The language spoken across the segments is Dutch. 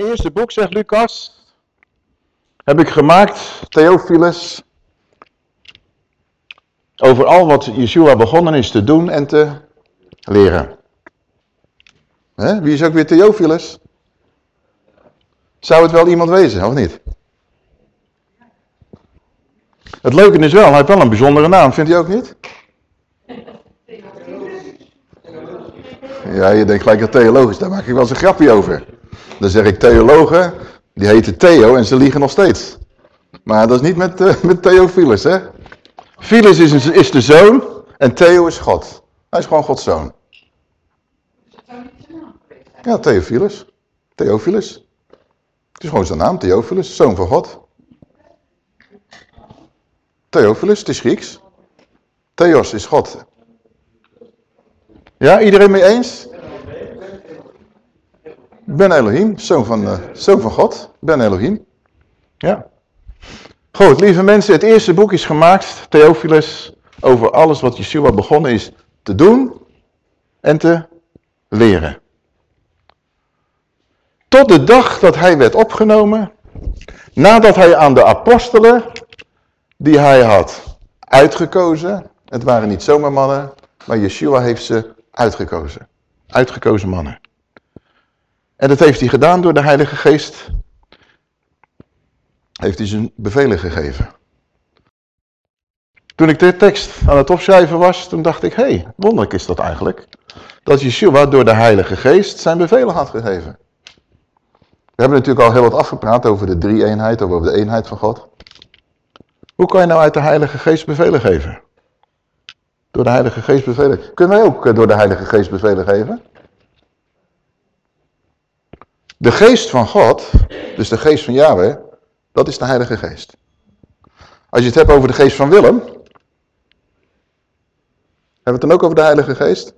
Eerste boek, zegt Lucas, heb ik gemaakt, Theophilus, over al wat Yeshua begonnen is te doen en te leren. Wie is ook weer Theophilus? Zou het wel iemand wezen, of niet? Het leuke is wel, hij heeft wel een bijzondere naam, vindt u ook niet? Ja, je denkt gelijk dat theologisch, daar maak ik wel eens een grapje over. Dan zeg ik theologen, die heten Theo en ze liegen nog steeds. Maar dat is niet met, uh, met Theophilus, hè? Philus is, is de zoon en Theo is God. Hij is gewoon Gods zoon. Ja, Theophilus. Theophilus. Het is gewoon zijn naam, Theophilus, zoon van God. Theophilus, het is Grieks. Theos is God. Ja, iedereen mee eens? Ben Elohim, zoon van, uh, zoon van God. Ben Elohim. Ja. Goed, lieve mensen, het eerste boek is gemaakt, Theophilus, over alles wat Yeshua begonnen is te doen en te leren. Tot de dag dat hij werd opgenomen, nadat hij aan de apostelen, die hij had uitgekozen, het waren niet zomaar mannen, maar Yeshua heeft ze uitgekozen. Uitgekozen mannen. En dat heeft hij gedaan door de Heilige Geest. Heeft hij zijn bevelen gegeven. Toen ik de tekst aan het opschrijven was, toen dacht ik, hé, hey, wonderlijk is dat eigenlijk. Dat Yeshua door de Heilige Geest zijn bevelen had gegeven. We hebben natuurlijk al heel wat afgepraat over de drie-eenheid, over de eenheid van God. Hoe kan je nou uit de Heilige Geest bevelen geven? Door de Heilige Geest bevelen. Kunnen wij ook eh, door de Heilige Geest bevelen geven? De geest van God, dus de geest van Yahweh, dat is de Heilige Geest. Als je het hebt over de geest van Willem, hebben we het dan ook over de Heilige Geest?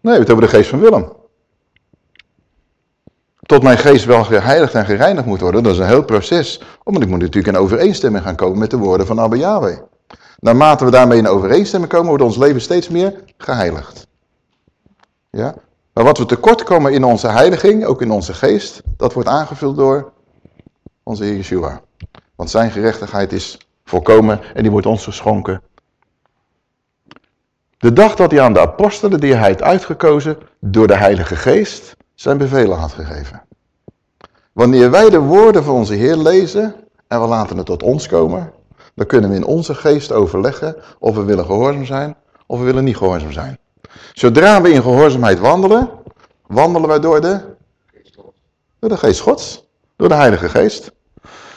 Nee, we het over de geest van Willem. Tot mijn geest wel geheiligd en gereinigd moet worden, dat is een heel proces. Omdat ik moet natuurlijk in overeenstemming gaan komen met de woorden van Abba Yahweh. Naarmate we daarmee in overeenstemming komen, wordt ons leven steeds meer geheiligd. Ja? Maar wat we tekort komen in onze heiliging, ook in onze geest, dat wordt aangevuld door onze Heer Yeshua. Want zijn gerechtigheid is volkomen en die wordt ons geschonken. De dag dat hij aan de apostelen, die hij had uitgekozen, door de Heilige Geest, zijn bevelen had gegeven. Wanneer wij de woorden van onze Heer lezen en we laten het tot ons komen, dan kunnen we in onze geest overleggen of we willen gehoorzaam zijn of we willen niet gehoorzaam zijn. Zodra we in gehoorzaamheid wandelen, wandelen wij door de, de geest gods, door de heilige geest.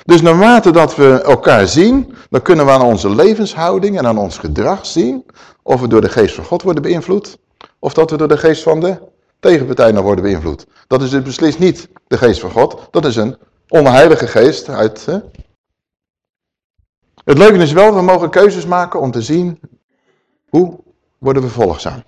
Dus naarmate dat we elkaar zien, dan kunnen we aan onze levenshouding en aan ons gedrag zien of we door de geest van God worden beïnvloed of dat we door de geest van de tegenpartij nog worden beïnvloed. Dat is dus beslist niet de geest van God, dat is een onheilige geest uit... Hè? Het leuke is wel, we mogen keuzes maken om te zien hoe worden we volgzaam.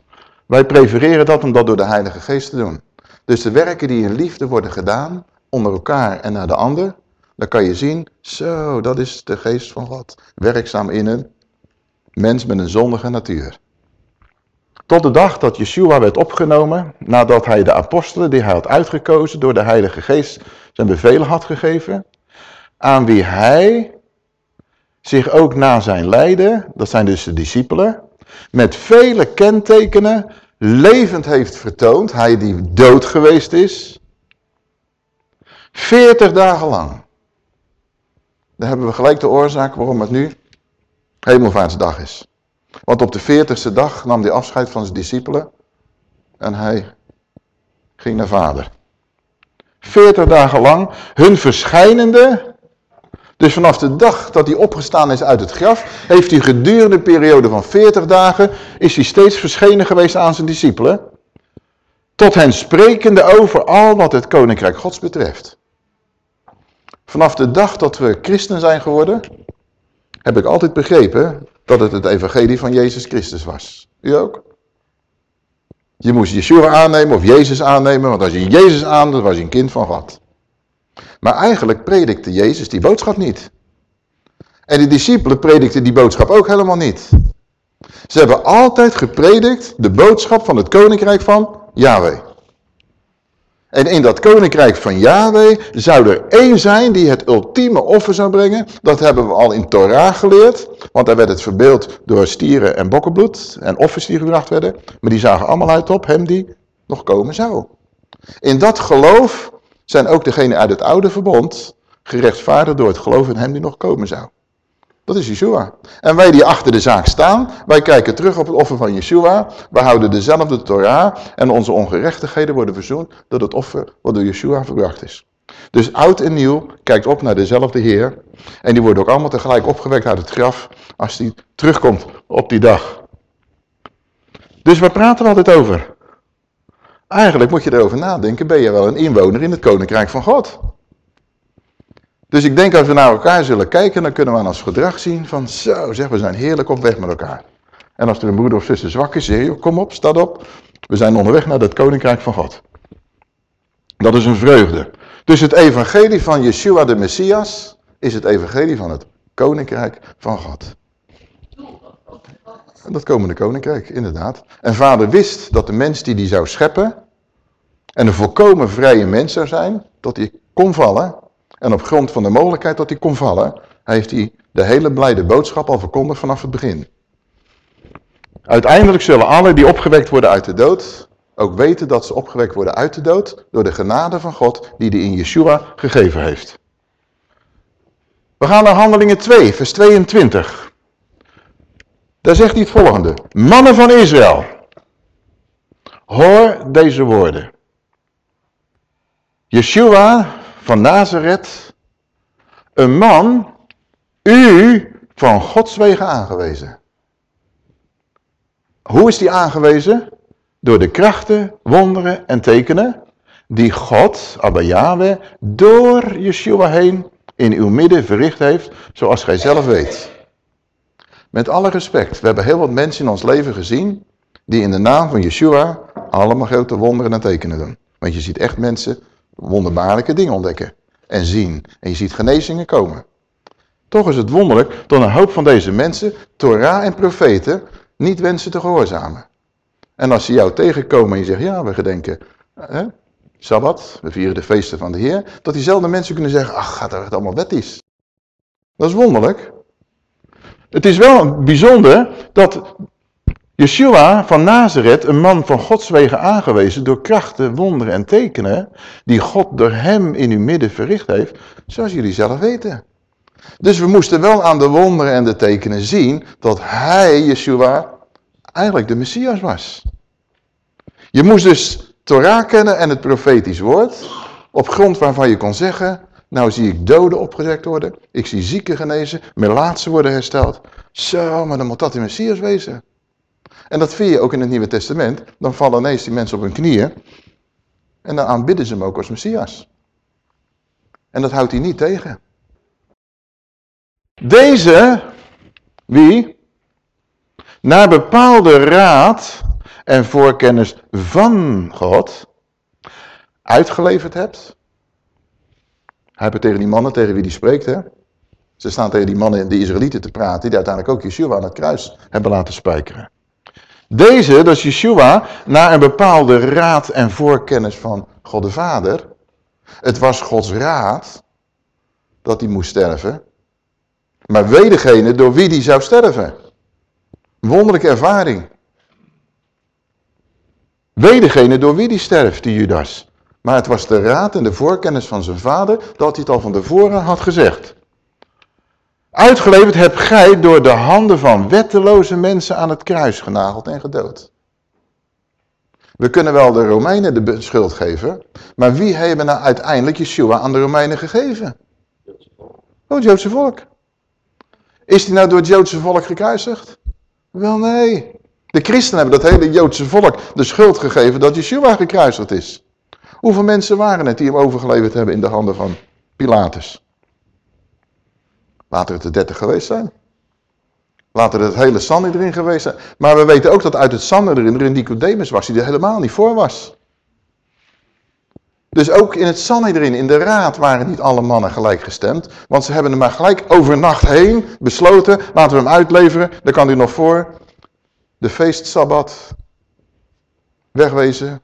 Wij prefereren dat om dat door de Heilige Geest te doen. Dus de werken die in liefde worden gedaan, onder elkaar en naar de ander, dan kan je zien, zo, dat is de geest van God. Werkzaam in een mens met een zondige natuur. Tot de dag dat Yeshua werd opgenomen, nadat hij de apostelen die hij had uitgekozen door de Heilige Geest zijn bevelen had gegeven, aan wie hij zich ook na zijn lijden, dat zijn dus de discipelen, met vele kentekenen levend heeft vertoond, hij die dood geweest is, 40 dagen lang. Dan hebben we gelijk de oorzaak waarom het nu hemelvaartsdag is. Want op de 40ste dag nam hij afscheid van zijn discipelen en hij ging naar vader. 40 dagen lang hun verschijnende dus vanaf de dag dat hij opgestaan is uit het graf, heeft hij gedurende een periode van 40 dagen, is hij steeds verschenen geweest aan zijn discipelen. Tot hen sprekende over al wat het koninkrijk gods betreft. Vanaf de dag dat we christen zijn geworden, heb ik altijd begrepen dat het het evangelie van Jezus Christus was. U ook? Je moest Yeshua aannemen of Jezus aannemen, want als je Jezus aannam, was je een kind van God. Maar eigenlijk predikte Jezus die boodschap niet. En de discipelen predikten die boodschap ook helemaal niet. Ze hebben altijd gepredikt de boodschap van het koninkrijk van Yahweh. En in dat koninkrijk van Yahweh zou er één zijn die het ultieme offer zou brengen. Dat hebben we al in Torah geleerd. Want daar werd het verbeeld door stieren en bokkenbloed en offers die gebracht werden. Maar die zagen allemaal uit op hem die nog komen zou. In dat geloof zijn ook degenen uit het oude verbond gerechtvaardigd door het geloof in hem die nog komen zou. Dat is Yeshua. En wij die achter de zaak staan, wij kijken terug op het offer van Yeshua. Wij houden dezelfde Torah en onze ongerechtigheden worden verzoend door het offer wat door Yeshua verbracht is. Dus oud en nieuw kijkt op naar dezelfde Heer. En die worden ook allemaal tegelijk opgewekt uit het graf als die terugkomt op die dag. Dus waar praten we altijd over? Eigenlijk moet je erover nadenken, ben je wel een inwoner in het Koninkrijk van God. Dus ik denk als we naar elkaar zullen kijken, dan kunnen we aan ons gedrag zien van zo zeg, we zijn heerlijk op weg met elkaar. En als er een broeder of zuster zwak is, zeg je, kom op, sta op. We zijn onderweg naar het Koninkrijk van God. Dat is een vreugde. Dus het evangelie van Yeshua de Messias is het evangelie van het Koninkrijk van God. Dat komende Koninkrijk, inderdaad. En vader wist dat de mens die die zou scheppen, en een volkomen vrije mens zou zijn, dat hij kon vallen, en op grond van de mogelijkheid dat hij kon vallen, heeft hij de hele blijde boodschap al verkondigd vanaf het begin. Uiteindelijk zullen alle die opgewekt worden uit de dood, ook weten dat ze opgewekt worden uit de dood door de genade van God die hij in Yeshua gegeven heeft. We gaan naar handelingen 2, vers 22. Daar zegt hij het volgende. Mannen van Israël, hoor deze woorden. Yeshua van Nazareth, een man, u van Gods wegen aangewezen. Hoe is die aangewezen? Door de krachten, wonderen en tekenen die God, Abba Yahweh, door Yeshua heen in uw midden verricht heeft, zoals gij zelf weet. Met alle respect, we hebben heel wat mensen in ons leven gezien die in de naam van Yeshua allemaal grote wonderen en tekenen doen. Want je ziet echt mensen wonderbaarlijke dingen ontdekken en zien. En je ziet genezingen komen. Toch is het wonderlijk dat een hoop van deze mensen, Torah en profeten, niet wensen te gehoorzamen. En als ze jou tegenkomen en je zegt, ja, we gedenken hè, Sabbat, we vieren de feesten van de Heer, dat diezelfde mensen kunnen zeggen, ach, gaat er allemaal wettisch. Dat is wonderlijk. Het is wel bijzonder dat Yeshua van Nazareth, een man van Gods wegen aangewezen door krachten, wonderen en tekenen, die God door hem in uw midden verricht heeft, zoals jullie zelf weten. Dus we moesten wel aan de wonderen en de tekenen zien dat hij, Yeshua, eigenlijk de Messias was. Je moest dus Torah kennen en het profetisch woord, op grond waarvan je kon zeggen, nou zie ik doden opgezet worden, ik zie zieken genezen, melaatsen worden hersteld. Zo, maar dan moet dat de Messias wezen. En dat vind je ook in het Nieuwe Testament. Dan vallen ineens die mensen op hun knieën. En dan aanbidden ze hem ook als Messias. En dat houdt hij niet tegen. Deze, wie? Naar bepaalde raad en voorkennis van God uitgeleverd hebt. Hij heeft tegen die mannen tegen wie hij spreekt. Hè? Ze staan tegen die mannen, de Israëlieten, te praten. Die uiteindelijk ook Yeshua aan het kruis hebben laten spijkeren. Deze, dat is Yeshua, naar een bepaalde raad en voorkennis van God de Vader. Het was Gods raad dat hij moest sterven. Maar weet degene door wie die zou sterven. Wonderlijke ervaring. Weet degene door wie die sterft, die Judas. Maar het was de raad en de voorkennis van zijn vader dat hij het al van tevoren had gezegd. Uitgeleverd hebt gij door de handen van wetteloze mensen aan het kruis genageld en gedood. We kunnen wel de Romeinen de schuld geven, maar wie hebben nou uiteindelijk Yeshua aan de Romeinen gegeven? Oh, het Joodse volk. Is die nou door het Joodse volk gekruisigd? Wel nee. De christenen hebben dat hele Joodse volk de schuld gegeven dat Yeshua gekruisigd is. Hoeveel mensen waren het die hem overgeleverd hebben in de handen van Pilatus? Laten het er 30 geweest zijn. Laten het hele Sanhedrin geweest zijn. Maar we weten ook dat uit het Sanhedrin er een Nicodemus was, die er helemaal niet voor was. Dus ook in het Sanhedrin, in de raad, waren niet alle mannen gelijk gestemd. Want ze hebben hem maar gelijk overnacht heen besloten, laten we hem uitleveren. Dan kan hij nog voor de feestsabbat wegwezen,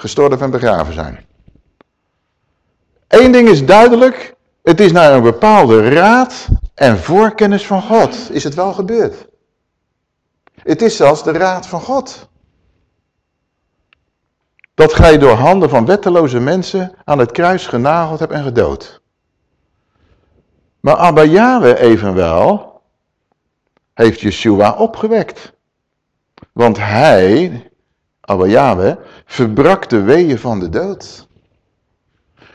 gestorven en begraven zijn. Eén ding is duidelijk, het is naar een bepaalde raad en voorkennis van God is het wel gebeurd. Het is zelfs de raad van God. Dat gij door handen van wetteloze mensen aan het kruis genageld hebt en gedood. Maar Abba evenwel heeft Yeshua opgewekt. Want hij, Abba Yahweh, verbrak de weeën van de dood.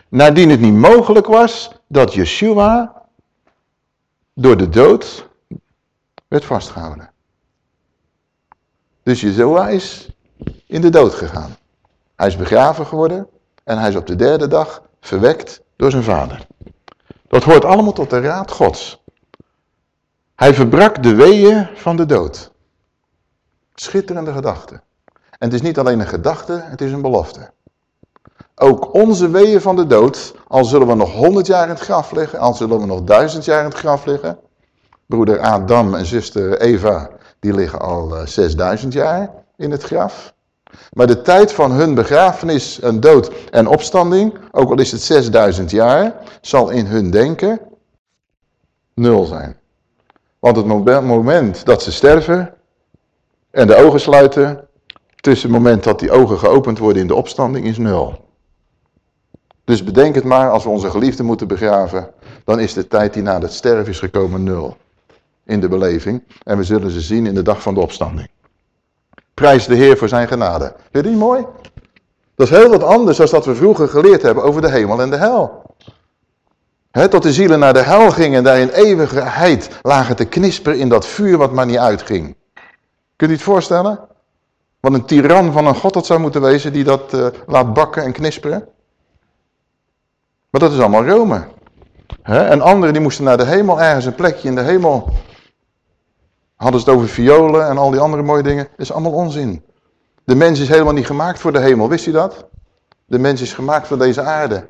Nadien het niet mogelijk was dat Yeshua door de dood werd vastgehouden. Dus Yeshua is in de dood gegaan. Hij is begraven geworden en hij is op de derde dag verwekt door zijn vader. Dat hoort allemaal tot de raad gods. Hij verbrak de weeën van de dood. Schitterende gedachte. En het is niet alleen een gedachte, het is een belofte. Ook onze weeën van de dood, al zullen we nog honderd jaar in het graf liggen, al zullen we nog duizend jaar in het graf liggen. Broeder Adam en zuster Eva, die liggen al 6000 eh, jaar in het graf. Maar de tijd van hun begrafenis en dood en opstanding, ook al is het 6000 jaar, zal in hun denken nul zijn. Want het moment dat ze sterven en de ogen sluiten, tussen het moment dat die ogen geopend worden in de opstanding, is nul. Dus bedenk het maar, als we onze geliefden moeten begraven, dan is de tijd die na het sterven is gekomen nul. In de beleving. En we zullen ze zien in de dag van de opstanding. Prijs de Heer voor zijn genade. Vind je die mooi? Dat is heel wat anders dan dat we vroeger geleerd hebben over de hemel en de hel. He, tot de zielen naar de hel gingen en daar in eeuwigheid lagen te knisperen in dat vuur wat maar niet uitging. Kunt u het voorstellen? Wat een tiran van een god dat zou moeten wezen die dat uh, laat bakken en knisperen. Maar dat is allemaal Rome. en anderen die moesten naar de hemel, ergens een plekje in de hemel. Hadden ze het over violen en al die andere mooie dingen. Dat is allemaal onzin. De mens is helemaal niet gemaakt voor de hemel, wist u dat? De mens is gemaakt voor deze aarde.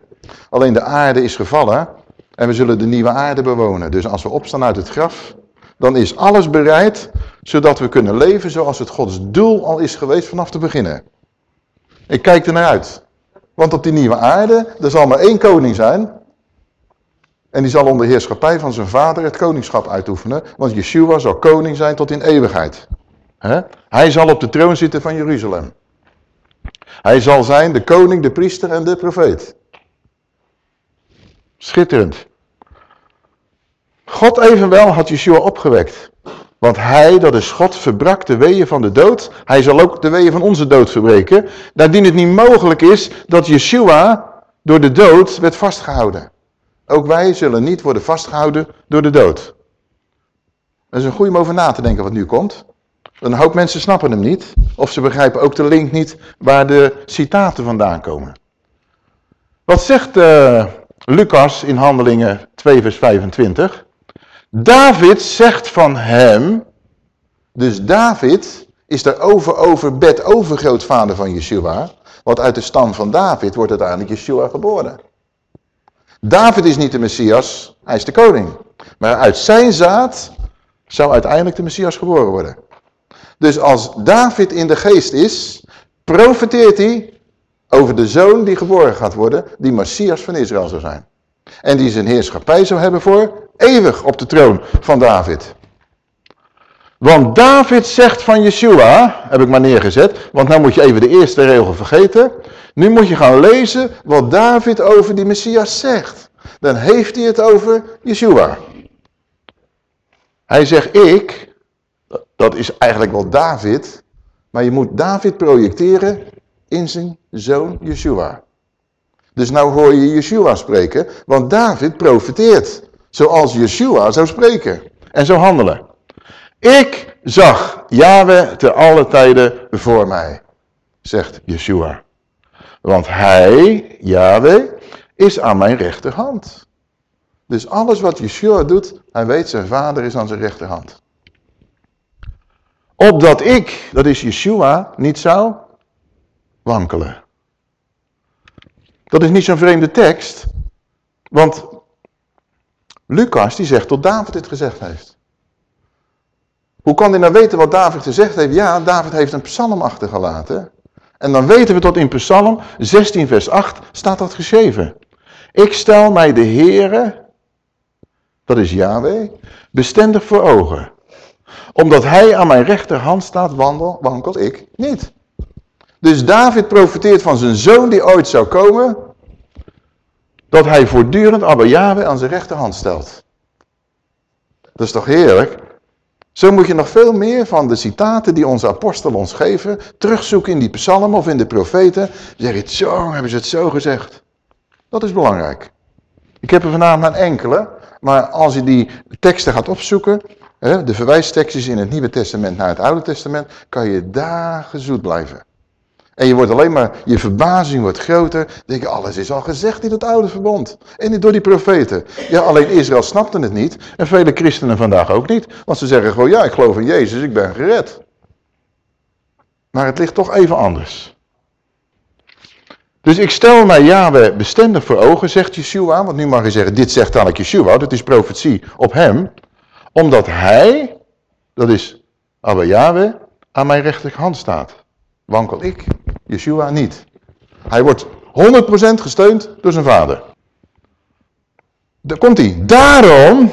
Alleen de aarde is gevallen en we zullen de nieuwe aarde bewonen. Dus als we opstaan uit het graf, dan is alles bereid, zodat we kunnen leven zoals het Gods doel al is geweest vanaf te beginnen. Ik kijk er naar uit. Want op die nieuwe aarde, er zal maar één koning zijn. En die zal onder heerschappij van zijn vader het koningschap uitoefenen. Want Yeshua zal koning zijn tot in eeuwigheid. Hij zal op de troon zitten van Jeruzalem. Hij zal zijn de koning, de priester en de profeet. Schitterend. God evenwel had Yeshua opgewekt. Want hij, dat is God, verbrak de weeën van de dood. Hij zal ook de weeën van onze dood verbreken. Nadien het niet mogelijk is dat Yeshua door de dood werd vastgehouden. Ook wij zullen niet worden vastgehouden door de dood. Dat is een goede om over na te denken wat nu komt. Een hoop mensen snappen hem niet. Of ze begrijpen ook de link niet waar de citaten vandaan komen. Wat zegt uh, Lucas in Handelingen 2 vers 25? David zegt van hem, dus David is de over over bed overgrootvader van Yeshua, want uit de stam van David wordt uiteindelijk Yeshua geboren. David is niet de Messias, hij is de koning. Maar uit zijn zaad zou uiteindelijk de Messias geboren worden. Dus als David in de geest is, profeteert hij over de zoon die geboren gaat worden, die Messias van Israël zou zijn. En die zijn heerschappij zou hebben voor eeuwig op de troon van David. Want David zegt van Yeshua, heb ik maar neergezet, want nou moet je even de eerste regel vergeten. Nu moet je gaan lezen wat David over die Messias zegt. Dan heeft hij het over Yeshua. Hij zegt ik, dat is eigenlijk wel David, maar je moet David projecteren in zijn zoon Yeshua. Dus nou hoor je Yeshua spreken, want David profeteert. Zoals Yeshua zou spreken en zou handelen. Ik zag Yahweh te alle tijden voor mij, zegt Yeshua. Want hij, Yahweh, is aan mijn rechterhand. Dus alles wat Yeshua doet, hij weet zijn vader is aan zijn rechterhand. Opdat ik, dat is Yeshua, niet zou wankelen. Dat is niet zo'n vreemde tekst, want Lucas die zegt dat David dit gezegd heeft. Hoe kan hij nou weten wat David gezegd heeft? Ja, David heeft een psalm achtergelaten. En dan weten we tot in psalm 16 vers 8 staat dat geschreven. Ik stel mij de Heere, dat is Yahweh, bestendig voor ogen. Omdat hij aan mijn rechterhand staat, wandel, wankel ik niet. Dus David profiteert van zijn zoon die ooit zou komen, dat hij voortdurend Abba Yahweh aan zijn rechterhand stelt. Dat is toch heerlijk? Zo moet je nog veel meer van de citaten die onze apostelen ons geven, terugzoeken in die psalmen of in de profeten. Zeg je, zo hebben ze het zo gezegd. Dat is belangrijk. Ik heb er vanavond maar enkele, maar als je die teksten gaat opzoeken, de verwijstekstjes in het Nieuwe Testament naar het Oude Testament, kan je dagen zoet blijven. En je wordt alleen maar, je verbazing wordt groter. denk je, alles is al gezegd in het oude verbond. En door die profeten. Ja, alleen Israël snapte het niet. En vele christenen vandaag ook niet. Want ze zeggen gewoon, ja, ik geloof in Jezus, ik ben gered. Maar het ligt toch even anders. Dus ik stel mij Yahweh bestendig voor ogen, zegt Yeshua. Want nu mag je zeggen, dit zegt dan ik Yeshua. Dat is profetie op hem. Omdat hij, dat is Abba Yahweh, aan mijn rechterhand staat. Wankel ik Yeshua niet. Hij wordt 100% gesteund door zijn vader. Daar komt hij. Daarom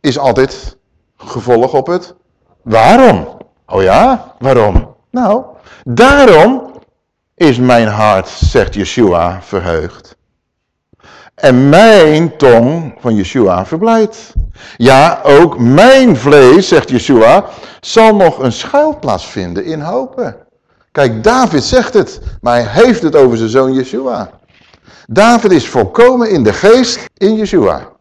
is altijd gevolg op het waarom. Oh ja, waarom? Nou, daarom is mijn hart, zegt Yeshua, verheugd. En mijn tong van Yeshua verblijd. Ja, ook mijn vlees, zegt Yeshua, zal nog een schuilplaats vinden in hopen. Kijk, David zegt het, maar hij heeft het over zijn zoon Yeshua. David is volkomen in de geest in Yeshua.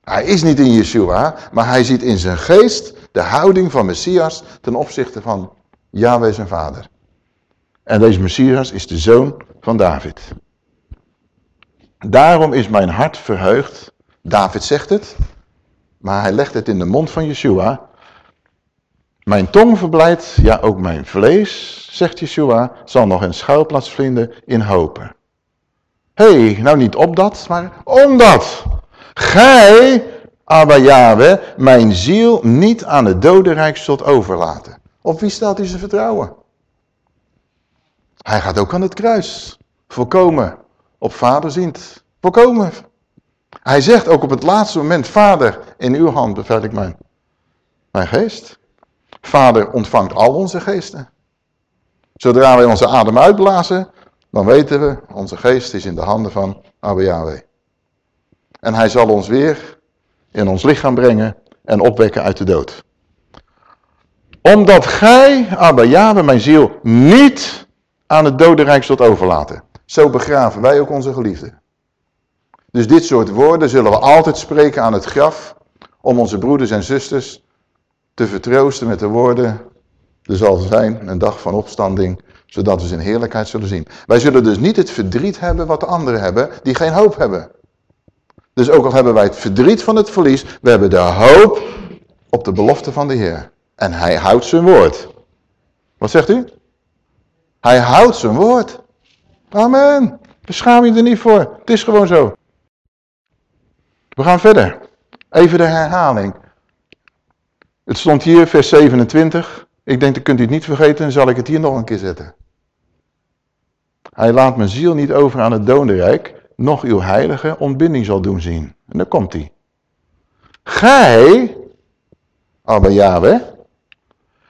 Hij is niet in Yeshua, maar hij ziet in zijn geest de houding van Messias ten opzichte van Yahweh zijn vader. En deze Messias is de zoon van David. Daarom is mijn hart verheugd. David zegt het, maar hij legt het in de mond van Yeshua. Mijn tong verblijdt, ja ook mijn vlees, zegt Yeshua, zal nog een schuilplaats vinden in hopen. Hey, nou niet op dat, maar omdat. Gij, Abba Yahweh, mijn ziel niet aan het dodenrijk zult overlaten. Op wie stelt hij zijn vertrouwen? Hij gaat ook aan het kruis. Volkomen. Op vader. Volkomen. Hij zegt ook op het laatste moment, vader, in uw hand bevel ik mijn, mijn geest. Vader ontvangt al onze geesten. Zodra wij onze adem uitblazen, dan weten we, onze geest is in de handen van Abba Yahweh. En hij zal ons weer in ons lichaam brengen en opwekken uit de dood. Omdat gij, Abba Yahweh, mijn ziel, niet aan het dodenrijk zult overlaten. Zo begraven wij ook onze geliefden. Dus dit soort woorden zullen we altijd spreken aan het graf, om onze broeders en zusters te vertroosten met de woorden, er zal zijn een dag van opstanding, zodat we zijn heerlijkheid zullen zien. Wij zullen dus niet het verdriet hebben wat de anderen hebben, die geen hoop hebben. Dus ook al hebben wij het verdriet van het verlies, we hebben de hoop op de belofte van de Heer. En hij houdt zijn woord. Wat zegt u? Hij houdt zijn woord. Amen. Beschaam je er niet voor. Het is gewoon zo. We gaan verder. Even de herhaling. Het stond hier, vers 27. Ik denk, dat kunt u het niet vergeten, dan zal ik het hier nog een keer zetten. Hij laat mijn ziel niet over aan het dodenrijk, nog uw heilige ontbinding zal doen zien. En dan komt hij. Gij, Abba Yahweh,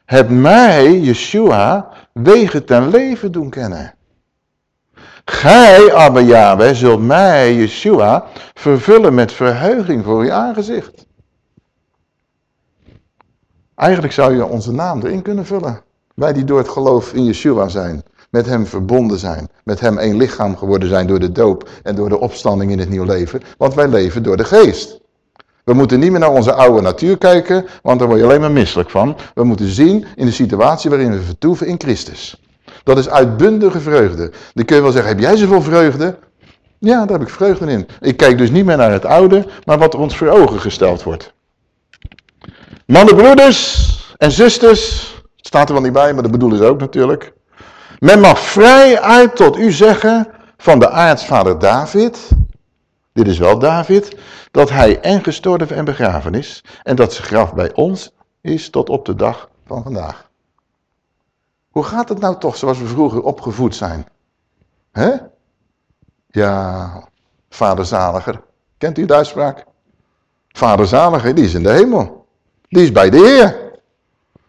hebt mij, Yeshua, wegen ten leven doen kennen. Gij, Abba Yahweh, zult mij, Yeshua, vervullen met verheuging voor uw aangezicht. Eigenlijk zou je onze naam erin kunnen vullen. Wij die door het geloof in Yeshua zijn, met hem verbonden zijn, met hem één lichaam geworden zijn door de doop en door de opstanding in het nieuw leven, want wij leven door de geest. We moeten niet meer naar onze oude natuur kijken, want daar word je alleen maar misselijk van. We moeten zien in de situatie waarin we vertoeven in Christus. Dat is uitbundige vreugde. Dan kun je wel zeggen, heb jij zoveel vreugde? Ja, daar heb ik vreugde in. Ik kijk dus niet meer naar het oude, maar wat ons voor ogen gesteld wordt. Mannen, broeders en zusters, staat er wel niet bij, maar dat bedoelen ze ook natuurlijk. Men mag vrij uit tot u zeggen van de aartsvader David, dit is wel David, dat hij en gestorven en begraven is en dat zijn graf bij ons is tot op de dag van vandaag. Hoe gaat het nou toch zoals we vroeger opgevoed zijn? Hè? Ja, Vader zaliger. Kent u de uitspraak? Vader zaliger, die is in de hemel. Die is bij de Heer.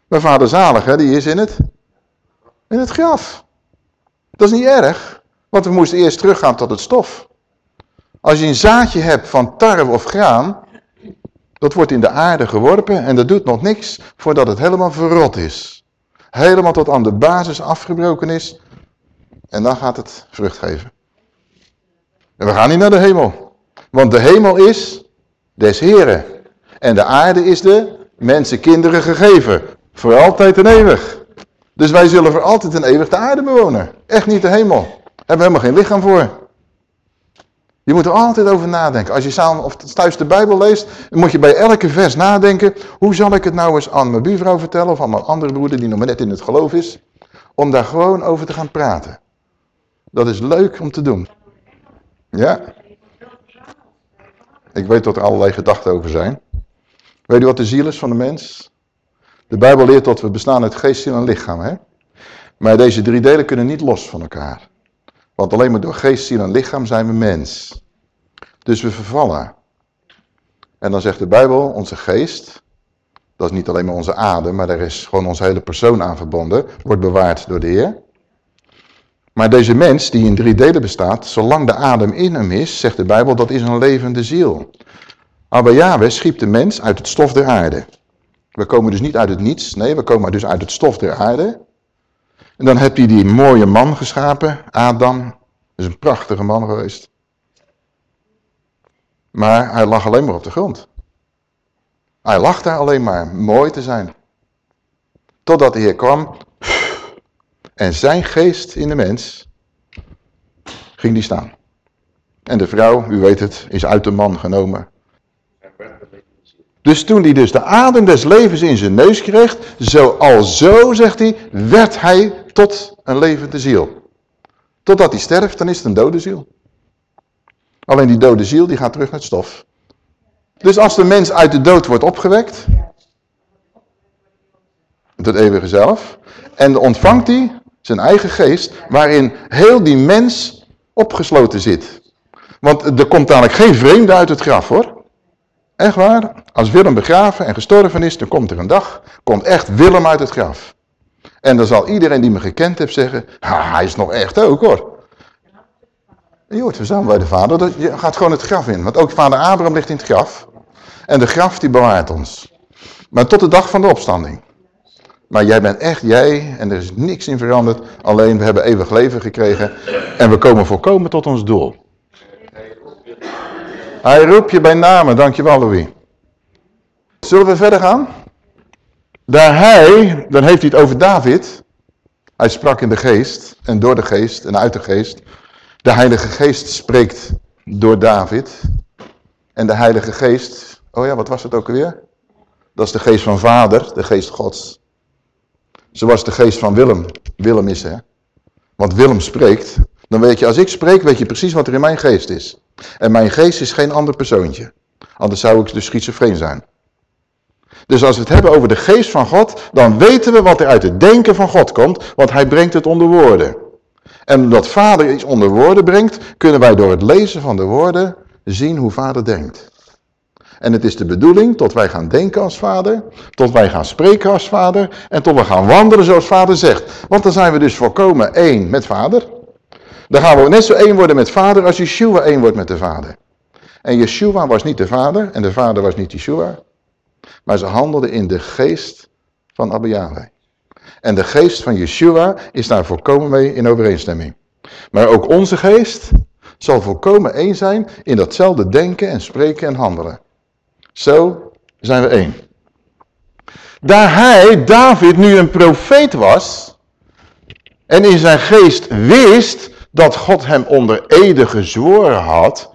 Maar vader zaliger, die is in het, in het graf. Dat is niet erg, want we moesten eerst teruggaan tot het stof. Als je een zaadje hebt van tarwe of graan, dat wordt in de aarde geworpen en dat doet nog niks voordat het helemaal verrot is. Helemaal tot aan de basis afgebroken is. En dan gaat het vrucht geven. En we gaan niet naar de hemel. Want de hemel is des Heren. En de aarde is de mensen, kinderen gegeven. Voor altijd en eeuwig. Dus wij zullen voor altijd en eeuwig de aarde bewonen. Echt niet de hemel. Hebben we helemaal geen lichaam voor. Je moet er altijd over nadenken. Als je samen of thuis de Bijbel leest, dan moet je bij elke vers nadenken. Hoe zal ik het nou eens aan mijn buurvrouw vertellen of aan mijn andere broeder die nog maar net in het geloof is. Om daar gewoon over te gaan praten. Dat is leuk om te doen. Ja. Ik weet dat er allerlei gedachten over zijn. Weet u wat de ziel is van de mens? De Bijbel leert dat we bestaan uit geest, ziel en lichaam. Hè? Maar deze drie delen kunnen niet los van elkaar. Want alleen maar door geest, ziel en lichaam zijn we mens. Dus we vervallen. En dan zegt de Bijbel, onze geest, dat is niet alleen maar onze adem, maar daar is gewoon onze hele persoon aan verbonden, wordt bewaard door de Heer. Maar deze mens die in drie delen bestaat, zolang de adem in hem is, zegt de Bijbel, dat is een levende ziel. Abba Yahweh schiep de mens uit het stof der aarde. We komen dus niet uit het niets, nee, we komen dus uit het stof der aarde. En dan heb hij die mooie man geschapen, Adam. Dat is een prachtige man geweest. Maar hij lag alleen maar op de grond. Hij lag daar alleen maar mooi te zijn. Totdat de Heer kwam en zijn geest in de mens ging die staan. En de vrouw, u weet het, is uit de man genomen. Dus toen hij dus de adem des levens in zijn neus kreeg, zo al zo, zegt hij, werd hij tot een levende ziel. Totdat hij sterft, dan is het een dode ziel. Alleen die dode ziel, die gaat terug naar het stof. Dus als de mens uit de dood wordt opgewekt, het eeuwige zelf, en ontvangt hij zijn eigen geest, waarin heel die mens opgesloten zit. Want er komt dadelijk geen vreemde uit het graf hoor. Echt waar, als Willem begraven en gestorven is, dan komt er een dag, komt echt Willem uit het graf. En dan zal iedereen die me gekend heeft zeggen, hij is nog echt ook hoor. Je wordt verzameld bij de vader, je gaat gewoon het graf in. Want ook vader Abraham ligt in het graf. En de graf die bewaart ons. Maar tot de dag van de opstanding. Maar jij bent echt jij en er is niks in veranderd. Alleen we hebben eeuwig leven gekregen. En we komen volkomen tot ons doel. Hij roept je bij namen, dankjewel Louis. Zullen we verder gaan? Daar hij, dan heeft hij het over David. Hij sprak in de geest en door de geest en uit de geest. De heilige geest spreekt door David. En de heilige geest, oh ja, wat was het ook alweer? Dat is de geest van vader, de geest gods. Zoals de geest van Willem. Willem is hè. Want Willem spreekt. Dan weet je, als ik spreek, weet je precies wat er in mijn geest is. En mijn geest is geen ander persoontje. Anders zou ik dus schizofreen zijn. Dus als we het hebben over de geest van God, dan weten we wat er uit het denken van God komt, want hij brengt het onder woorden. En omdat vader iets onder woorden brengt, kunnen wij door het lezen van de woorden zien hoe vader denkt. En het is de bedoeling tot wij gaan denken als vader, tot wij gaan spreken als vader en tot we gaan wandelen zoals vader zegt. Want dan zijn we dus volkomen één met vader. Dan gaan we net zo één worden met vader als Yeshua één wordt met de vader. En Yeshua was niet de vader en de vader was niet Yeshua. Maar ze handelden in de geest van Abba. En de geest van Yeshua is daar volkomen mee in overeenstemming. Maar ook onze geest zal volkomen één zijn in datzelfde denken en spreken en handelen. Zo zijn we één. Daar hij, David, nu een profeet was en in zijn geest wist dat God hem onder ede gezworen had,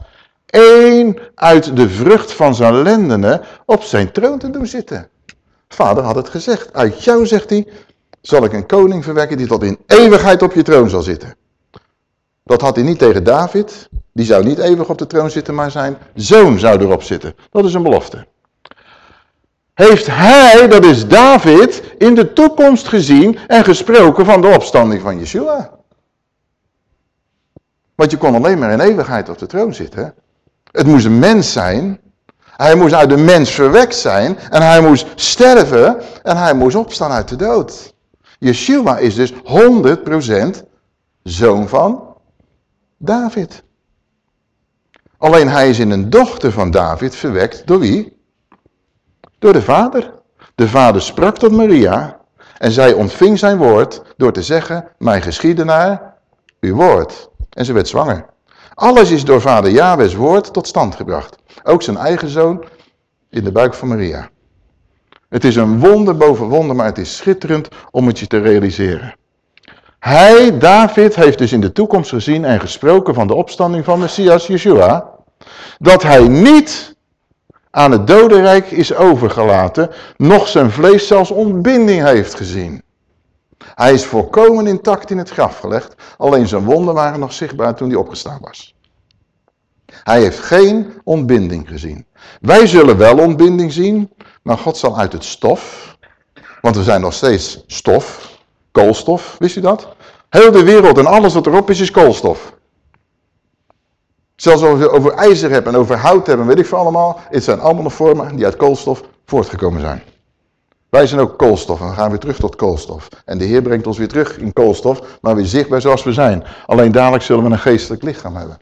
één uit de vrucht van zijn lendenen op zijn troon te doen zitten. Vader had het gezegd, uit jou, zegt hij, zal ik een koning verwekken die tot in eeuwigheid op je troon zal zitten. Dat had hij niet tegen David, die zou niet eeuwig op de troon zitten, maar zijn zoon zou erop zitten. Dat is een belofte. Heeft hij, dat is David, in de toekomst gezien en gesproken van de opstanding van Yeshua. Want je kon alleen maar in eeuwigheid op de troon zitten. Het moest een mens zijn. Hij moest uit de mens verwekt zijn. En hij moest sterven. En hij moest opstaan uit de dood. Yeshua is dus 100% zoon van David. Alleen hij is in een dochter van David verwekt door wie? Door de vader. De vader sprak tot Maria en zij ontving zijn woord door te zeggen, mijn geschieden naar uw woord. En ze werd zwanger. Alles is door vader Jahwes woord tot stand gebracht. Ook zijn eigen zoon in de buik van Maria. Het is een wonder boven wonder, maar het is schitterend om het je te realiseren. Hij, David, heeft dus in de toekomst gezien en gesproken van de opstanding van Messias Yeshua. Dat hij niet aan het dodenrijk is overgelaten, nog zijn vlees zelfs ontbinding heeft gezien. Hij is volkomen intact in het graf gelegd, alleen zijn wonden waren nog zichtbaar toen hij opgestaan was. Hij heeft geen ontbinding gezien. Wij zullen wel ontbinding zien, maar God zal uit het stof, want we zijn nog steeds stof, koolstof, wist u dat? Heel de wereld en alles wat erop is, is koolstof. Zelfs als we over ijzer hebben en over hout hebben, weet ik veel allemaal. Het zijn allemaal vormen die uit koolstof voortgekomen zijn. Wij zijn ook koolstof en we gaan weer terug tot koolstof. En de Heer brengt ons weer terug in koolstof, maar weer zichtbaar zoals we zijn. Alleen dadelijk zullen we een geestelijk lichaam hebben.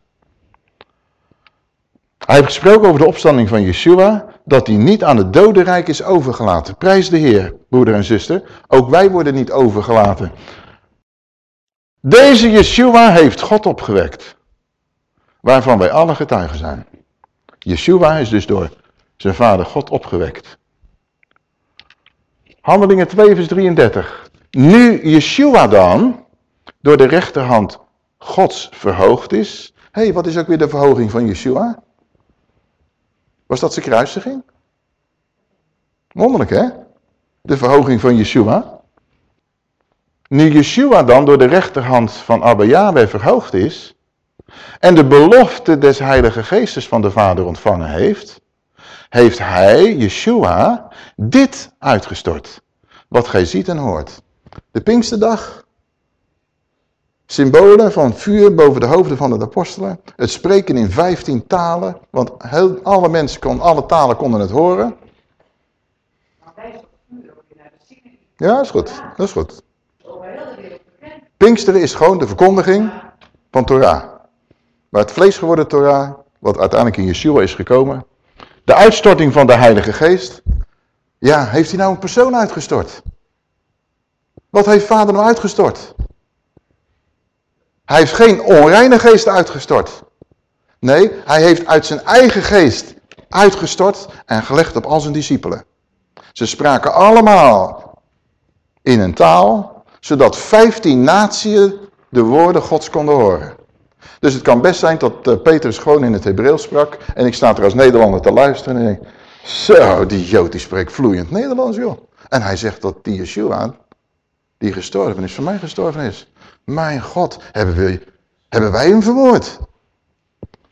Hij heeft gesproken over de opstanding van Yeshua, dat hij niet aan het dodenrijk is overgelaten. Prijs de Heer, broeder en zuster. Ook wij worden niet overgelaten. Deze Yeshua heeft God opgewekt waarvan wij alle getuigen zijn. Yeshua is dus door zijn vader God opgewekt. Handelingen 2 vers 33. Nu Yeshua dan door de rechterhand Gods verhoogd is. Hé, hey, wat is ook weer de verhoging van Yeshua? Was dat zijn kruisiging? Wonderlijk hè? De verhoging van Yeshua. Nu Yeshua dan door de rechterhand van Abba Yahweh verhoogd is, en de belofte des Heilige Geestes van de Vader ontvangen heeft, heeft hij, Yeshua, dit uitgestort. Wat gij ziet en hoort. De Pinksterdag, symbolen van vuur boven de hoofden van de apostelen. Het spreken in vijftien talen, want heel, alle mensen, kon, alle talen konden het horen. Ja, dat is goed. Dat is goed. Pinksteren is gewoon de verkondiging van Torah. Maar het vlees geworden Torah, wat uiteindelijk in Yeshua is gekomen. De uitstorting van de Heilige Geest. Ja, heeft hij nou een persoon uitgestort? Wat heeft vader nou uitgestort? Hij heeft geen onreine geest uitgestort. Nee, hij heeft uit zijn eigen geest uitgestort en gelegd op al zijn discipelen. Ze spraken allemaal in een taal, zodat vijftien naties de woorden gods konden horen. Dus het kan best zijn dat uh, Petrus gewoon in het Hebreeuws sprak. En ik sta er als Nederlander te luisteren en denk, zo, die Jood die spreekt vloeiend Nederlands joh. En hij zegt dat die Yeshua, die gestorven is, voor mij gestorven is. Mijn God, hebben, we, hebben wij hem vermoord?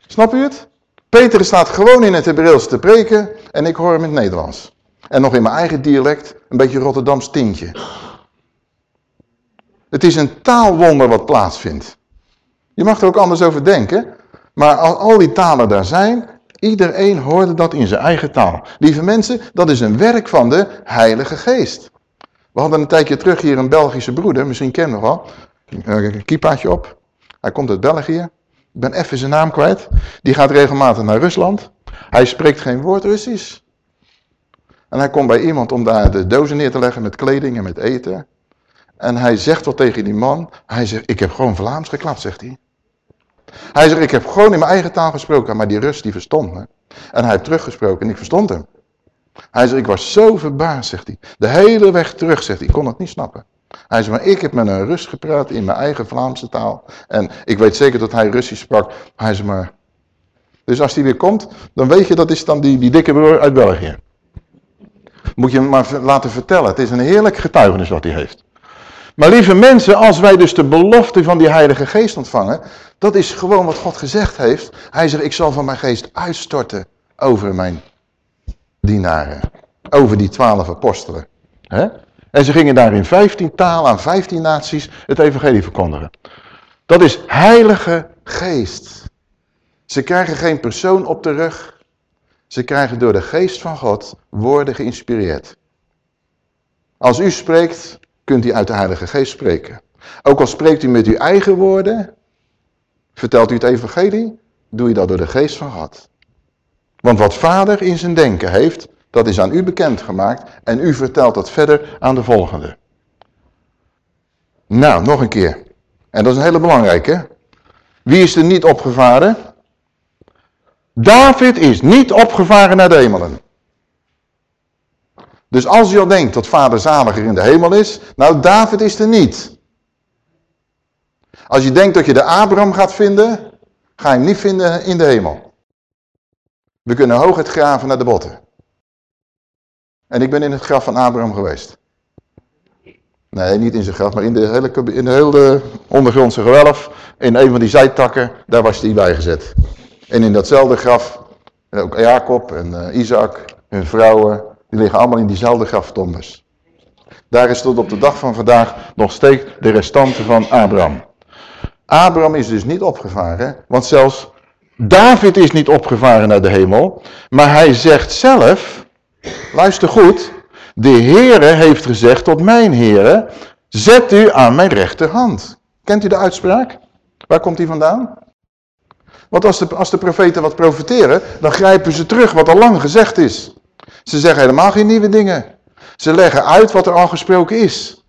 Snap u het? Petrus staat gewoon in het Hebreeuws te preken en ik hoor hem in het Nederlands. En nog in mijn eigen dialect, een beetje Rotterdams tintje. Het is een taalwonder wat plaatsvindt. Je mag er ook anders over denken. Maar al die talen daar zijn, iedereen hoorde dat in zijn eigen taal. Lieve mensen, dat is een werk van de Heilige Geest. We hadden een tijdje terug hier een Belgische broeder, misschien kennen we wel. Een kiepaatje op. Hij komt uit België. Ik ben even zijn naam kwijt. Die gaat regelmatig naar Rusland. Hij spreekt geen woord Russisch. En hij komt bij iemand om daar de dozen neer te leggen met kleding en met eten. En hij zegt wat tegen die man. Hij zegt, ik heb gewoon Vlaams geklapt, zegt hij. Hij zegt, ik heb gewoon in mijn eigen taal gesproken, maar die rust die verstond me. En hij heeft teruggesproken en ik verstond hem. Hij zegt, ik was zo verbaasd, zegt hij. De hele weg terug, zegt hij, ik kon het niet snappen. Hij zegt, maar ik heb met een Rus gepraat in mijn eigen Vlaamse taal. En ik weet zeker dat hij Russisch sprak. Hij zegt, maar... Dus als hij weer komt, dan weet je, dat is dan die, die dikke broer uit België. Moet je hem maar laten vertellen. Het is een heerlijk getuigenis wat hij heeft. Maar lieve mensen, als wij dus de belofte van die Heilige Geest ontvangen, dat is gewoon wat God gezegd heeft. Hij zegt, ik zal van mijn geest uitstorten over mijn dienaren. Over die twaalf apostelen. En ze gingen daar in vijftien talen aan vijftien naties het evangelie verkondigen. Dat is heilige geest. Ze krijgen geen persoon op de rug. Ze krijgen door de geest van God woorden geïnspireerd. Als u spreekt, kunt u uit de Heilige Geest spreken. Ook al spreekt u met uw eigen woorden, vertelt u het evangelie, doe je dat door de geest van God. Want wat vader in zijn denken heeft, dat is aan u bekendgemaakt en u vertelt dat verder aan de volgende. Nou, nog een keer. En dat is een hele belangrijke. Wie is er niet opgevaren? David is niet opgevaren naar de hemelen. Dus als je al denkt dat vader zaliger in de hemel is, nou David is er niet. Als je denkt dat je de Abraham gaat vinden, ga je hem niet vinden in de hemel. We kunnen hoog het graven naar de botten. En ik ben in het graf van Abraham geweest. Nee, niet in zijn graf, maar in de hele, in de hele ondergrondse gewelf. In een van die zijtakken, daar was hij bijgezet. En in datzelfde graf, ook Jacob en uh, Isaac, hun vrouwen, die liggen allemaal in diezelfde graftombes. Daar is tot op de dag van vandaag nog steeds de restanten van Abraham. Abraham is dus niet opgevaren, want zelfs David is niet opgevaren naar de hemel. Maar hij zegt zelf, luister goed, de Heere heeft gezegd tot mijn Heere, zet u aan mijn rechterhand. Kent u de uitspraak? Waar komt die vandaan? Want als de, als de profeten wat profeteren, dan grijpen ze terug wat al lang gezegd is. Ze zeggen helemaal geen nieuwe dingen. Ze leggen uit wat er al gesproken is.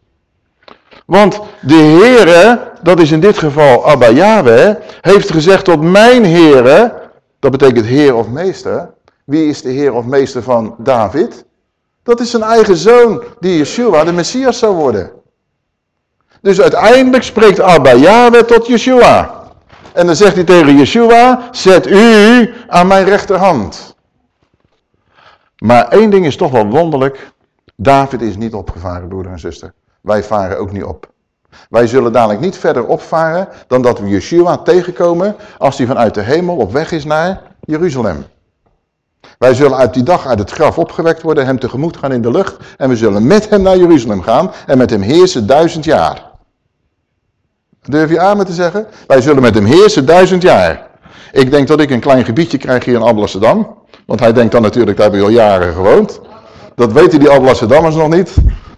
Want de Heere, dat is in dit geval Abba Yahweh, heeft gezegd tot mijn Heere, dat betekent Heer of Meester. Wie is de Heer of Meester van David? Dat is zijn eigen zoon, die Yeshua, de Messias zou worden. Dus uiteindelijk spreekt Abba Yahweh tot Yeshua. En dan zegt hij tegen Yeshua, zet u aan mijn rechterhand. Maar één ding is toch wel wonderlijk. David is niet opgevaren, broeder en zuster. Wij varen ook niet op. Wij zullen dadelijk niet verder opvaren dan dat we Yeshua tegenkomen als hij vanuit de hemel op weg is naar Jeruzalem. Wij zullen uit die dag uit het graf opgewekt worden, hem tegemoet gaan in de lucht en we zullen met hem naar Jeruzalem gaan en met hem heersen duizend jaar. Durf je aan me te zeggen? Wij zullen met hem heersen duizend jaar. Ik denk dat ik een klein gebiedje krijg hier in Alblasserdam. Want hij denkt dan natuurlijk, daar heb je al jaren gewoond. Dat weten die Alblasserdammers nog niet.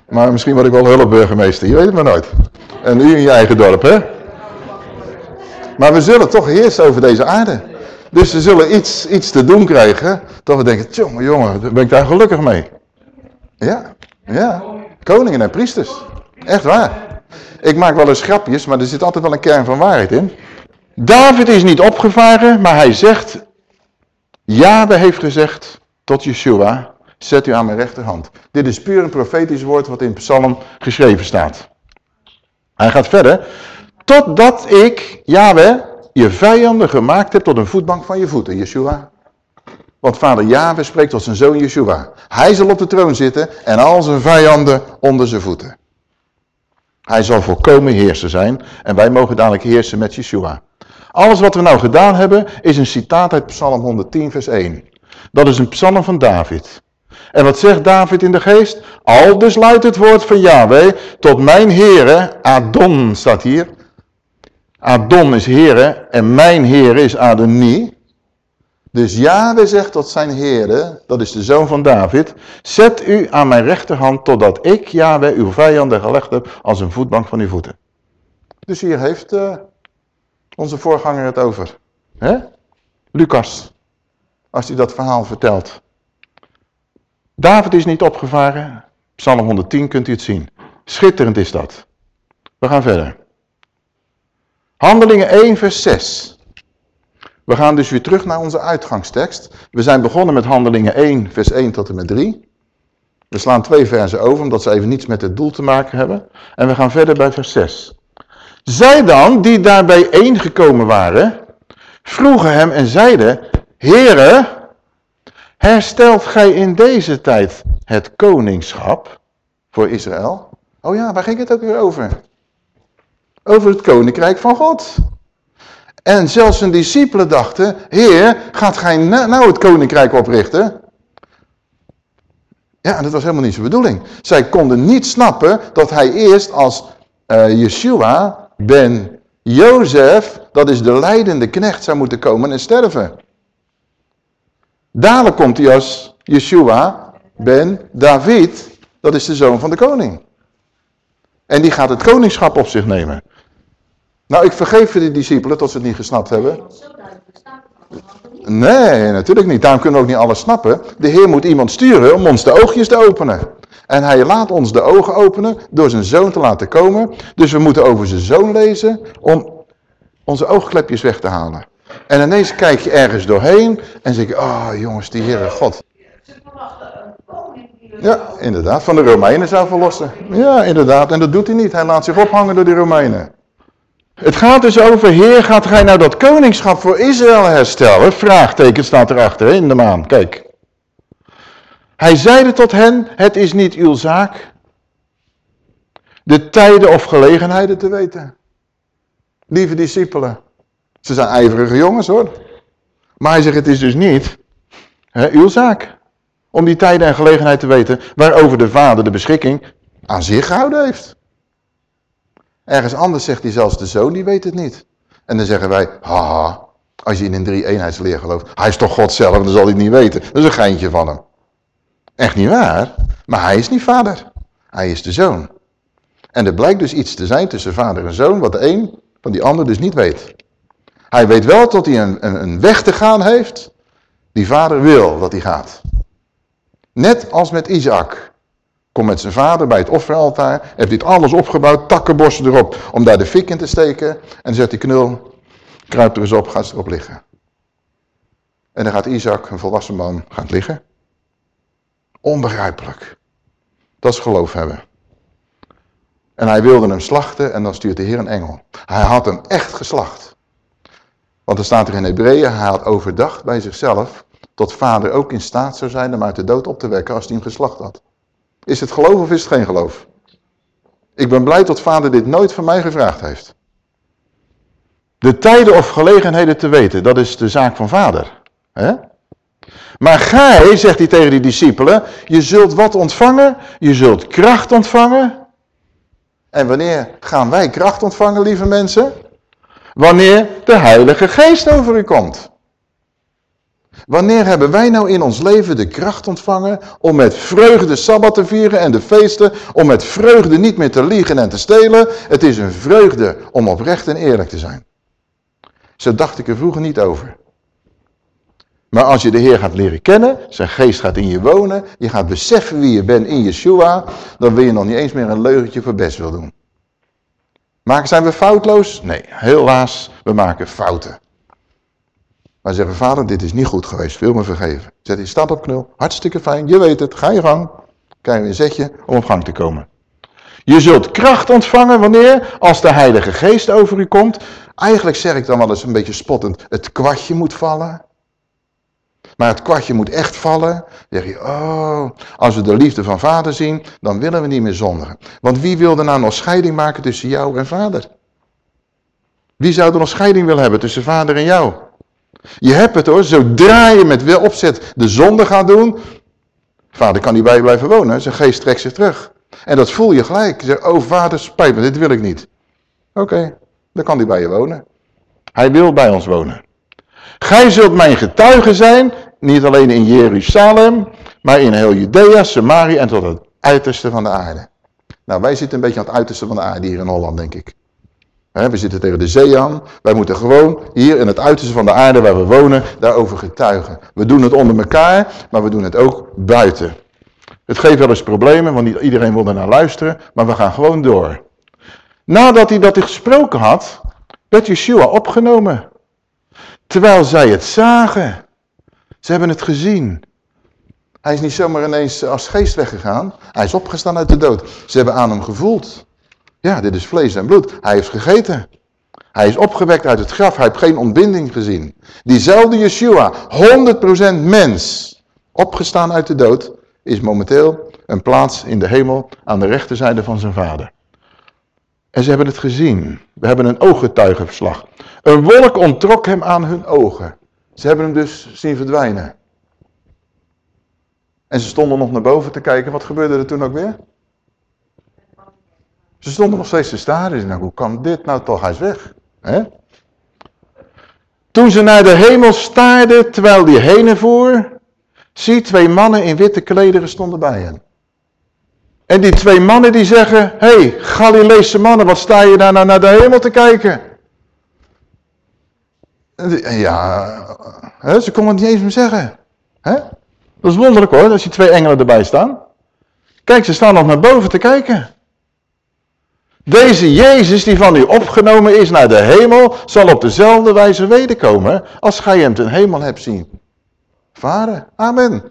Maar misschien word ik wel hulpburgemeester, je weet het maar nooit. En u in je eigen dorp, hè? Maar we zullen toch heersen over deze aarde. Dus ze zullen iets, iets te doen krijgen, dat we denken, jongen, jongen, ben ik daar gelukkig mee. Ja, ja. Koningen en priesters. Echt waar. Ik maak wel eens grapjes, maar er zit altijd wel een kern van waarheid in. David is niet opgevaren, maar hij zegt, Jabe heeft gezegd tot Yeshua, zet u aan mijn rechterhand. Dit is puur een profetisch woord wat in Psalm geschreven staat. Hij gaat verder. Totdat ik, Yahweh, je vijanden gemaakt heb tot een voetbank van je voeten, Yeshua. Want vader Yahweh spreekt tot zijn zoon Yeshua. Hij zal op de troon zitten en al zijn vijanden onder zijn voeten. Hij zal volkomen heerser zijn en wij mogen dadelijk heersen met Yeshua. Alles wat we nou gedaan hebben is een citaat uit Psalm 110 vers 1. Dat is een psalm van David. En wat zegt David in de geest? Al dus luidt het woord van Yahweh tot mijn Heere, Adon staat hier. Adon is Heere en mijn Heere is Adoni. Dus Yahweh zegt tot zijn Heere, dat is de zoon van David, zet u aan mijn rechterhand totdat ik, Yahweh, uw vijanden gelegd heb als een voetbank van uw voeten. Dus hier heeft uh, onze voorganger het over. Hè? Lucas, als hij dat verhaal vertelt. David is niet opgevaren. Psalm 110 kunt u het zien. Schitterend is dat. We gaan verder. Handelingen 1 vers 6. We gaan dus weer terug naar onze uitgangstekst. We zijn begonnen met Handelingen 1 vers 1 tot en met 3. We slaan twee versen over, omdat ze even niets met het doel te maken hebben. En we gaan verder bij vers 6. Zij dan, die daarbij één gekomen waren, vroegen hem en zeiden, Heere, Herstelt gij in deze tijd het koningschap voor Israël? Oh ja, waar ging het ook weer over? Over het koninkrijk van God. En zelfs zijn discipelen dachten, Heer, gaat gij nou het koninkrijk oprichten? Ja, dat was helemaal niet zijn bedoeling. Zij konden niet snappen dat hij eerst als uh, Yeshua ben Jozef, dat is de leidende knecht, zou moeten komen en sterven. Dadelijk komt hij als Yeshua ben David, dat is de zoon van de koning. En die gaat het koningschap op zich nemen. Nou, ik vergeef de discipelen tot ze het niet gesnapt hebben. Nee, natuurlijk niet. Daarom kunnen we ook niet alles snappen. De Heer moet iemand sturen om ons de oogjes te openen. En hij laat ons de ogen openen door zijn zoon te laten komen. Dus we moeten over zijn zoon lezen om onze oogklepjes weg te halen. En ineens kijk je ergens doorheen en zeg je, oh jongens, die Heere God. Ja, inderdaad, van de Romeinen zou verlossen. Ja, inderdaad, en dat doet hij niet. Hij laat zich ophangen door die Romeinen. Het gaat dus over, Heer, gaat gij nou dat koningschap voor Israël herstellen? Vraagteken staat erachter in de maan, kijk. Hij zeide tot hen, het is niet uw zaak de tijden of gelegenheden te weten. Lieve discipelen, ze zijn ijverige jongens hoor. Maar hij zegt, het is dus niet hè, uw zaak om die tijden en gelegenheid te weten waarover de vader de beschikking aan zich gehouden heeft. Ergens anders zegt hij zelfs de zoon, die weet het niet. En dan zeggen wij, haha, als je in een drie-eenheidsleer gelooft, hij is toch God zelf, dan zal hij het niet weten. Dat is een geintje van hem. Echt niet waar, maar hij is niet vader. Hij is de zoon. En er blijkt dus iets te zijn tussen vader en zoon, wat de een van die ander dus niet weet. Hij weet wel dat hij een, een, een weg te gaan heeft, die vader wil dat hij gaat. Net als met Isaac. Komt met zijn vader bij het offeraltaar, heeft dit alles opgebouwd, takkenbossen erop, om daar de fik in te steken. En dan zet die knul, kruipt er eens op, gaat erop liggen. En dan gaat Isaac, een volwassen man, gaat liggen. Onbegrijpelijk. Dat is geloof hebben. En hij wilde hem slachten en dan stuurt de Heer een engel. Hij had hem echt geslacht. Want er staat er in Hebreeën, hij had overdacht bij zichzelf, tot vader ook in staat zou zijn hem uit de dood op te wekken als hij hem geslacht had. Is het geloof of is het geen geloof? Ik ben blij dat vader dit nooit van mij gevraagd heeft. De tijden of gelegenheden te weten, dat is de zaak van vader. Hè? Maar gij, zegt hij tegen die discipelen, je zult wat ontvangen? Je zult kracht ontvangen. En wanneer gaan wij kracht ontvangen, lieve mensen? Wanneer de Heilige Geest over u komt. Wanneer hebben wij nou in ons leven de kracht ontvangen om met vreugde Sabbat te vieren en de feesten, om met vreugde niet meer te liegen en te stelen? Het is een vreugde om oprecht en eerlijk te zijn. Zo dacht ik er vroeger niet over. Maar als je de Heer gaat leren kennen, zijn geest gaat in je wonen, je gaat beseffen wie je bent in Yeshua, dan wil je nog niet eens meer een leugentje voor best wil doen. Maar zijn we foutloos? Nee, helaas, we maken fouten. Maar zeggen, vader, dit is niet goed geweest, wil me vergeven. Zet je stap op knul, hartstikke fijn, je weet het, ga je gang. Krijg je een zetje om op gang te komen. Je zult kracht ontvangen wanneer, als de Heilige Geest over u komt. Eigenlijk zeg ik dan wel eens een beetje spottend, het kwartje moet vallen. Maar het kwartje moet echt vallen. Dan zeg je, oh, als we de liefde van vader zien, dan willen we niet meer zondigen. Want wie wil er nou nog scheiding maken tussen jou en vader? Wie zou er nog scheiding willen hebben tussen vader en jou? Je hebt het hoor, zodra je met wil opzet de zonde gaat doen, vader kan niet bij je blijven wonen, zijn geest trekt zich terug. En dat voel je gelijk. Je zegt, oh vader, spijt me, dit wil ik niet. Oké, dan kan hij bij je wonen. Hij wil bij ons wonen. Gij zult mijn getuige zijn, niet alleen in Jeruzalem, maar in heel Judea, Samaria en tot het uiterste van de aarde. Nou, wij zitten een beetje aan het uiterste van de aarde hier in Holland, denk ik. we zitten tegen de zee aan. Wij moeten gewoon hier in het uiterste van de aarde waar we wonen, daarover getuigen. We doen het onder elkaar, maar we doen het ook buiten. Het geeft wel eens problemen, want niet iedereen wil naar luisteren, maar we gaan gewoon door. Nadat hij dat gesproken had, werd Yeshua opgenomen. Terwijl zij het zagen. Ze hebben het gezien. Hij is niet zomaar ineens als geest weggegaan. Hij is opgestaan uit de dood. Ze hebben aan hem gevoeld. Ja, dit is vlees en bloed. Hij heeft gegeten. Hij is opgewekt uit het graf. Hij heeft geen ontbinding gezien. Diezelfde Yeshua, 100% mens, opgestaan uit de dood, is momenteel een plaats in de hemel aan de rechterzijde van zijn vader. En ze hebben het gezien. We hebben een ooggetuigenverslag. Een wolk onttrok hem aan hun ogen. Ze hebben hem dus zien verdwijnen. En ze stonden nog naar boven te kijken. Wat gebeurde er toen ook weer? Ze stonden nog steeds te staren. Nou, hoe kan dit nou toch? Hij weg. Toen ze naar de hemel staarden, terwijl die heen voer, zie twee mannen in witte klederen stonden bij hen. En die twee mannen die zeggen, hé, hey, Galileese mannen, wat sta je daar nou naar de hemel te kijken? En ja, hè, ze konden het niet eens meer zeggen. Hè? Dat is wonderlijk hoor, als die twee engelen erbij staan. Kijk, ze staan nog naar boven te kijken. Deze Jezus die van u opgenomen is naar de hemel, zal op dezelfde wijze wederkomen als gij hem ten hemel hebt zien. Varen. Amen.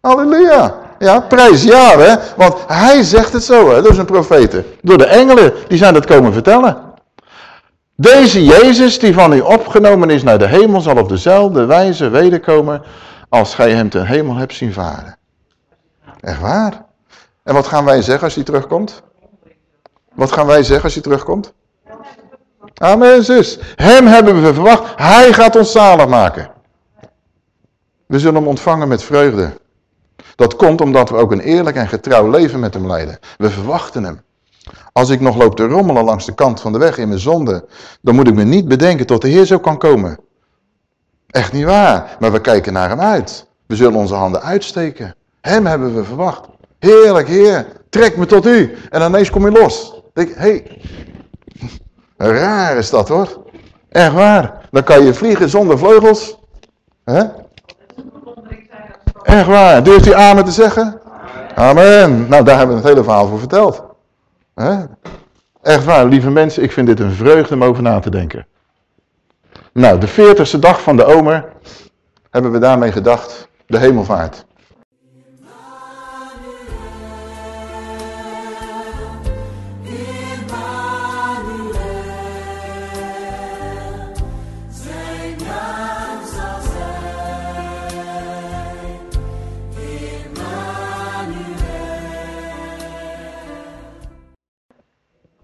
Halleluja. Ja, prijs ja hè. Want hij zegt het zo hè, zijn profeten. Door de engelen, die zijn dat komen vertellen. Deze Jezus die van u opgenomen is naar de hemel zal op dezelfde wijze wederkomen als gij hem ten hemel hebt zien varen. Echt waar. En wat gaan wij zeggen als hij terugkomt? Wat gaan wij zeggen als hij terugkomt? Amen, zus. Hem hebben we verwacht. Hij gaat ons zalig maken. We zullen hem ontvangen met vreugde. Dat komt omdat we ook een eerlijk en getrouw leven met hem leiden. We verwachten hem. Als ik nog loop te rommelen langs de kant van de weg in mijn zonde, dan moet ik me niet bedenken tot de Heer zo kan komen. Echt niet waar. Maar we kijken naar hem uit. We zullen onze handen uitsteken. Hem hebben we verwacht. Heerlijk, Heer, trek me tot u. En ineens kom je los. Denk, hé, hey. raar is dat hoor. Echt waar. Dan kan je vliegen zonder vleugels. Hè? Echt waar. Durft u amen te zeggen? Amen. Nou, daar hebben we het hele verhaal voor verteld. Echt waar, lieve mensen, ik vind dit een vreugde om over na te denken. Nou, de veertigste dag van de omer hebben we daarmee gedacht, de hemelvaart.